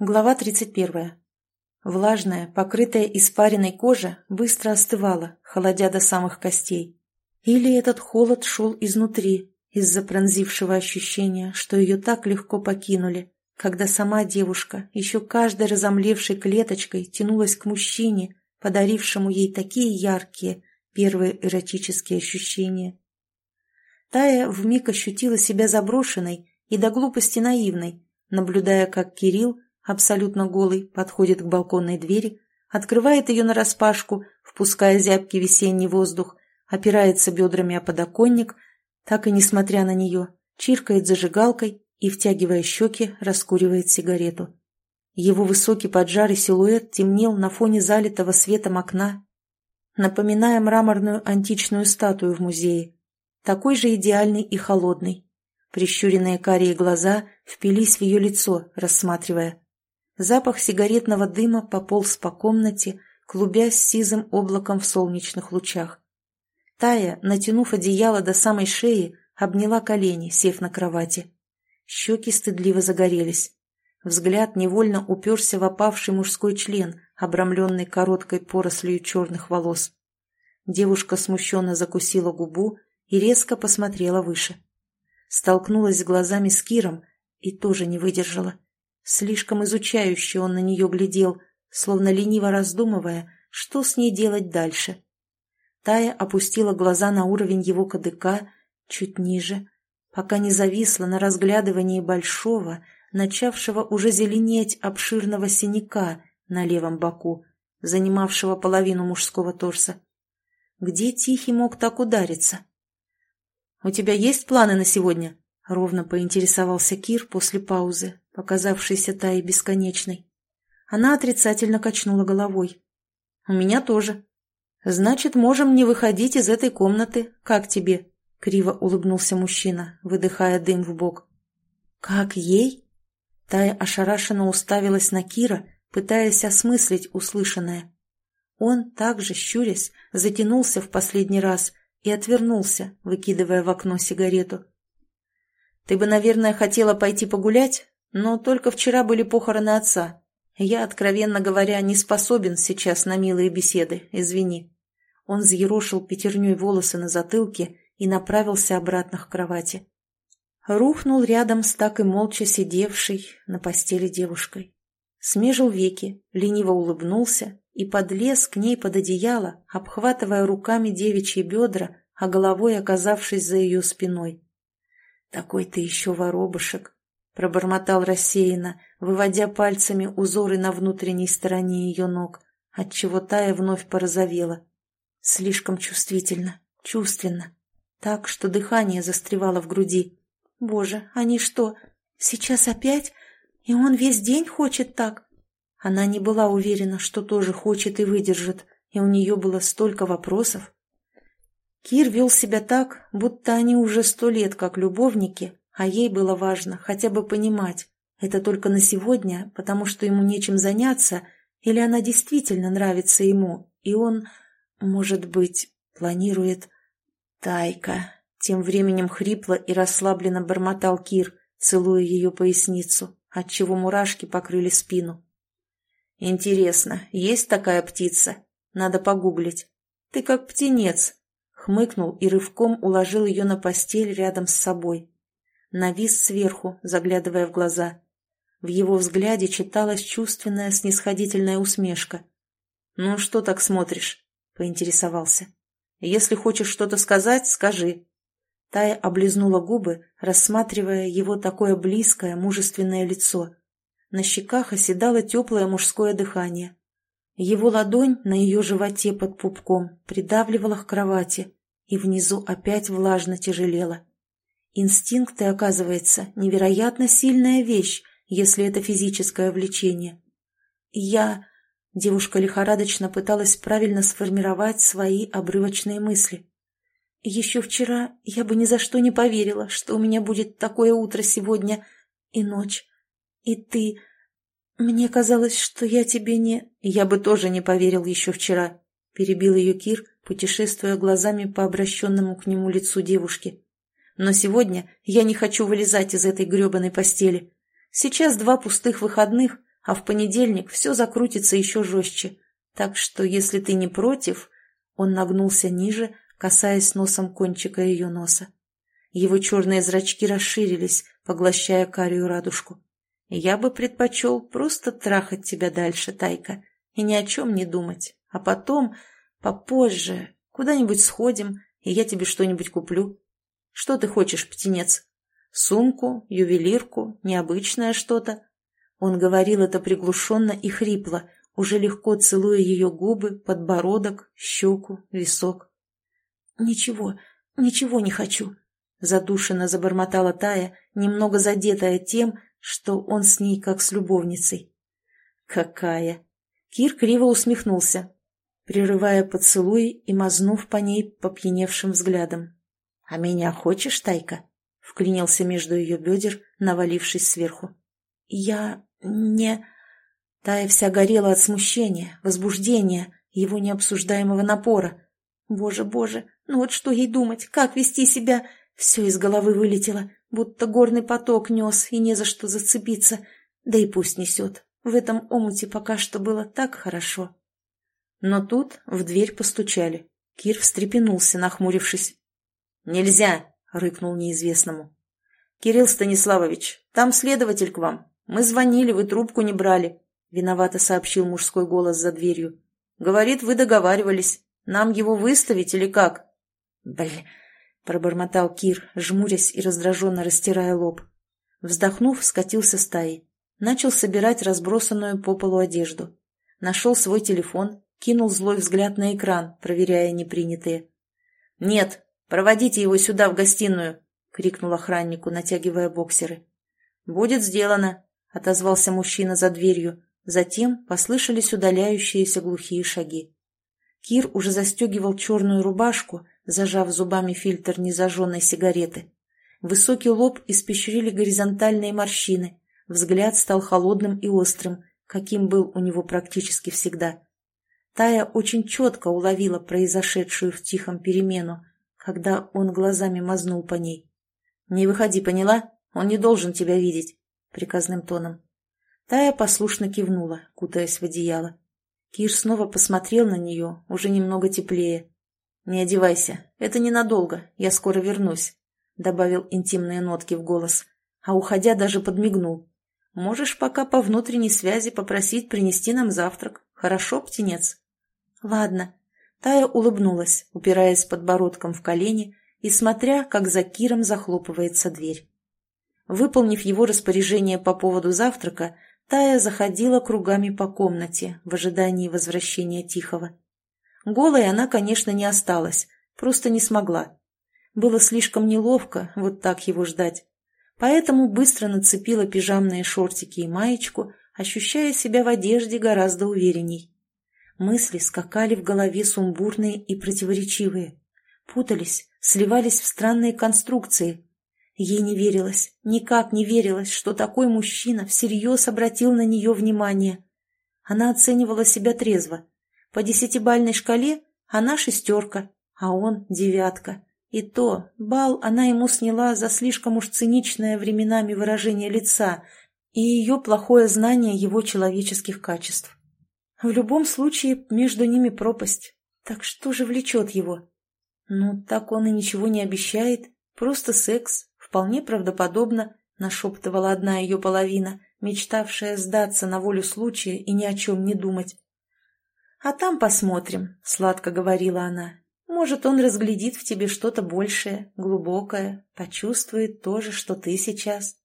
Глава 31. Влажная, покрытая испаренной кожа быстро остывала, холодя до самых костей. Или этот холод шел изнутри, из-за пронзившего ощущения, что ее так легко покинули, когда сама девушка, еще каждой разомлевшей клеточкой, тянулась к мужчине, подарившему ей такие яркие, первые эротические ощущения. Тая вмиг ощутила себя заброшенной и до глупости наивной, наблюдая, как Кирилл, абсолютно голый, подходит к балконной двери, открывает ее нараспашку, впуская зябкий весенний воздух, опирается бедрами о подоконник, так и, несмотря на нее, чиркает зажигалкой и, втягивая щеки, раскуривает сигарету. Его высокий поджарый силуэт темнел на фоне залитого светом окна, напоминая мраморную античную статую в музее, такой же идеальный и холодный. Прищуренные карие глаза впились в ее лицо, рассматривая. Запах сигаретного дыма пополз по комнате, клубясь сизым облаком в солнечных лучах. Тая, натянув одеяло до самой шеи, обняла колени, сев на кровати. Щеки стыдливо загорелись. Взгляд невольно уперся в опавший мужской член, обрамленный короткой порослью черных волос. Девушка смущенно закусила губу и резко посмотрела выше. Столкнулась глазами с Киром и тоже не выдержала. Слишком изучающе он на нее глядел, словно лениво раздумывая, что с ней делать дальше. Тая опустила глаза на уровень его кадыка, чуть ниже, пока не зависла на разглядывании большого, начавшего уже зеленеть обширного синяка на левом боку, занимавшего половину мужского торса. Где Тихий мог так удариться? «У тебя есть планы на сегодня?» — ровно поинтересовался Кир после паузы, показавшейся Тае бесконечной. Она отрицательно качнула головой. «У меня тоже. Значит, можем не выходить из этой комнаты. Как тебе?» — криво улыбнулся мужчина, выдыхая дым в бок. «Как ей?» Тая ошарашенно уставилась на Кира, пытаясь осмыслить услышанное. Он, также щурясь, затянулся в последний раз и отвернулся, выкидывая в окно сигарету. «Ты бы, наверное, хотела пойти погулять, но только вчера были похороны отца. Я, откровенно говоря, не способен сейчас на милые беседы, извини». Он взъерошил пятерней волосы на затылке и направился обратно к кровати. Рухнул рядом с так и молча сидевшей на постели девушкой. Смежил веки, лениво улыбнулся и подлез к ней под одеяло, обхватывая руками девичьи бедра, а головой оказавшись за ее спиной. «Такой ты еще воробушек!» пробормотал рассеянно, выводя пальцами узоры на внутренней стороне ее ног, отчего Тая вновь порозовела. Слишком чувствительно, чувственно, так, что дыхание застревало в груди. Боже, они что, сейчас опять? И он весь день хочет так? Она не была уверена, что тоже хочет и выдержит, и у нее было столько вопросов. Кир вел себя так, будто они уже сто лет как любовники, а ей было важно хотя бы понимать, это только на сегодня, потому что ему нечем заняться, или она действительно нравится ему, и он, может быть, планирует... Тайка. Тем временем хрипло и расслабленно бормотал Кир, целуя ее поясницу, отчего мурашки покрыли спину. «Интересно, есть такая птица? Надо погуглить. Ты как птенец!» Хмыкнул и рывком уложил ее на постель рядом с собой навис сверху, заглядывая в глаза. В его взгляде читалась чувственная снисходительная усмешка. «Ну что так смотришь?» — поинтересовался. «Если хочешь что-то сказать, скажи». Тая облизнула губы, рассматривая его такое близкое, мужественное лицо. На щеках оседало теплое мужское дыхание. Его ладонь на ее животе под пупком придавливала к кровати, и внизу опять влажно тяжелела. Инстинкты, оказывается, невероятно сильная вещь, если это физическое влечение. Я... Девушка лихорадочно пыталась правильно сформировать свои обрывочные мысли. Еще вчера я бы ни за что не поверила, что у меня будет такое утро сегодня и ночь. И ты... Мне казалось, что я тебе не... Я бы тоже не поверил еще вчера, перебил ее Кир, путешествуя глазами по обращенному к нему лицу девушки. Но сегодня я не хочу вылезать из этой гребаной постели. Сейчас два пустых выходных, а в понедельник все закрутится еще жестче. Так что, если ты не против...» Он нагнулся ниже, касаясь носом кончика ее носа. Его черные зрачки расширились, поглощая карию радужку. «Я бы предпочел просто трахать тебя дальше, Тайка, и ни о чем не думать. А потом, попозже, куда-нибудь сходим, и я тебе что-нибудь куплю. Что ты хочешь, птенец? Сумку, ювелирку, необычное что-то?» Он говорил это приглушенно и хрипло, уже легко целуя ее губы, подбородок, щеку, висок. «Ничего, ничего не хочу», — задушенно забормотала Тая, немного задетая тем, что он с ней как с любовницей. «Какая!» Кир криво усмехнулся, прерывая поцелуй и мазнув по ней попьяневшим взглядом. «А меня хочешь, Тайка?» — вклинился между ее бедер, навалившись сверху. «Я не...» Тая вся горела от смущения, возбуждения, его необсуждаемого напора. «Боже, боже, ну вот что ей думать, как вести себя?» Все из головы вылетело, будто горный поток нес, и не за что зацепиться. Да и пусть несет. В этом омуте пока что было так хорошо. Но тут в дверь постучали. Кир встрепенулся, нахмурившись. «Нельзя!» — рыкнул неизвестному. «Кирилл Станиславович, там следователь к вам. Мы звонили, вы трубку не брали», — виновато сообщил мужской голос за дверью. «Говорит, вы договаривались. Нам его выставить или как?» «Блин!» — пробормотал Кир, жмурясь и раздраженно растирая лоб. Вздохнув, скатился стаи. Начал собирать разбросанную по полу одежду. Нашел свой телефон, кинул злой взгляд на экран, проверяя непринятые. «Нет, проводите его сюда, в гостиную!» — крикнул охраннику, натягивая боксеры. «Будет сделано!» — отозвался мужчина за дверью. Затем послышались удаляющиеся глухие шаги. Кир уже застегивал черную рубашку, зажав зубами фильтр незажженной сигареты. Высокий лоб испещрили горизонтальные морщины, взгляд стал холодным и острым, каким был у него практически всегда. Тая очень четко уловила произошедшую в тихом перемену, когда он глазами мазнул по ней. «Не выходи, поняла? Он не должен тебя видеть», — приказным тоном. Тая послушно кивнула, кутаясь в одеяло. Кир снова посмотрел на нее, уже немного теплее. «Не одевайся, это ненадолго, я скоро вернусь», — добавил интимные нотки в голос, а уходя даже подмигнул. «Можешь пока по внутренней связи попросить принести нам завтрак, хорошо, птенец?» «Ладно». Тая улыбнулась, упираясь подбородком в колени и смотря, как за Киром захлопывается дверь. Выполнив его распоряжение по поводу завтрака, Тая заходила кругами по комнате в ожидании возвращения Тихого. Голой она, конечно, не осталась, просто не смогла. Было слишком неловко вот так его ждать. Поэтому быстро нацепила пижамные шортики и маечку, ощущая себя в одежде гораздо уверенней. Мысли скакали в голове сумбурные и противоречивые. Путались, сливались в странные конструкции, Ей не верилось, никак не верилось, что такой мужчина всерьез обратил на нее внимание. Она оценивала себя трезво. По десятибальной шкале она шестерка, а он девятка. И то, бал она ему сняла за слишком уж циничное временами выражение лица и ее плохое знание его человеческих качеств. В любом случае, между ними пропасть. Так что же влечет его? Ну, так он и ничего не обещает, просто секс, Вполне правдоподобно, нашептывала одна ее половина, мечтавшая сдаться на волю случая и ни о чем не думать. «А там посмотрим», — сладко говорила она. «Может, он разглядит в тебе что-то большее, глубокое, почувствует то же, что ты сейчас».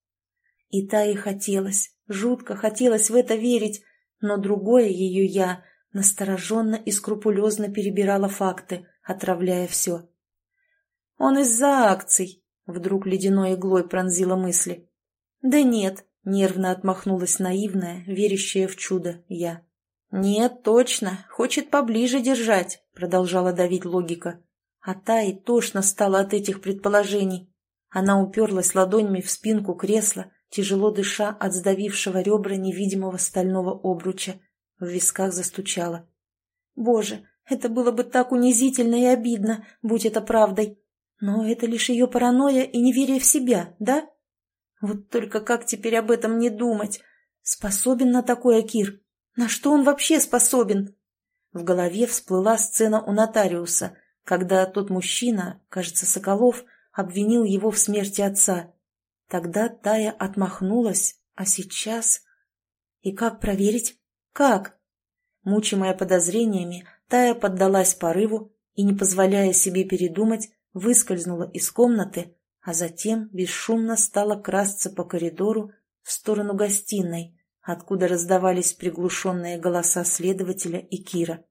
И та и хотелось, жутко хотелось в это верить, но другое ее «я» настороженно и скрупулезно перебирала факты, отравляя все. «Он из-за акций», Вдруг ледяной иглой пронзила мысли. «Да нет», — нервно отмахнулась наивная, верящая в чудо я. «Нет, точно, хочет поближе держать», — продолжала давить логика. А та и тошно стала от этих предположений. Она уперлась ладонями в спинку кресла, тяжело дыша от сдавившего ребра невидимого стального обруча. В висках застучала. «Боже, это было бы так унизительно и обидно, будь это правдой. Но это лишь ее паранойя и неверие в себя, да? Вот только как теперь об этом не думать? Способен на такое Кир? На что он вообще способен? В голове всплыла сцена у нотариуса, когда тот мужчина, кажется, Соколов, обвинил его в смерти отца. Тогда Тая отмахнулась, а сейчас... И как проверить? Как? Мучимая подозрениями, Тая поддалась порыву и, не позволяя себе передумать, выскользнула из комнаты, а затем бесшумно стала красться по коридору в сторону гостиной, откуда раздавались приглушенные голоса следователя и Кира.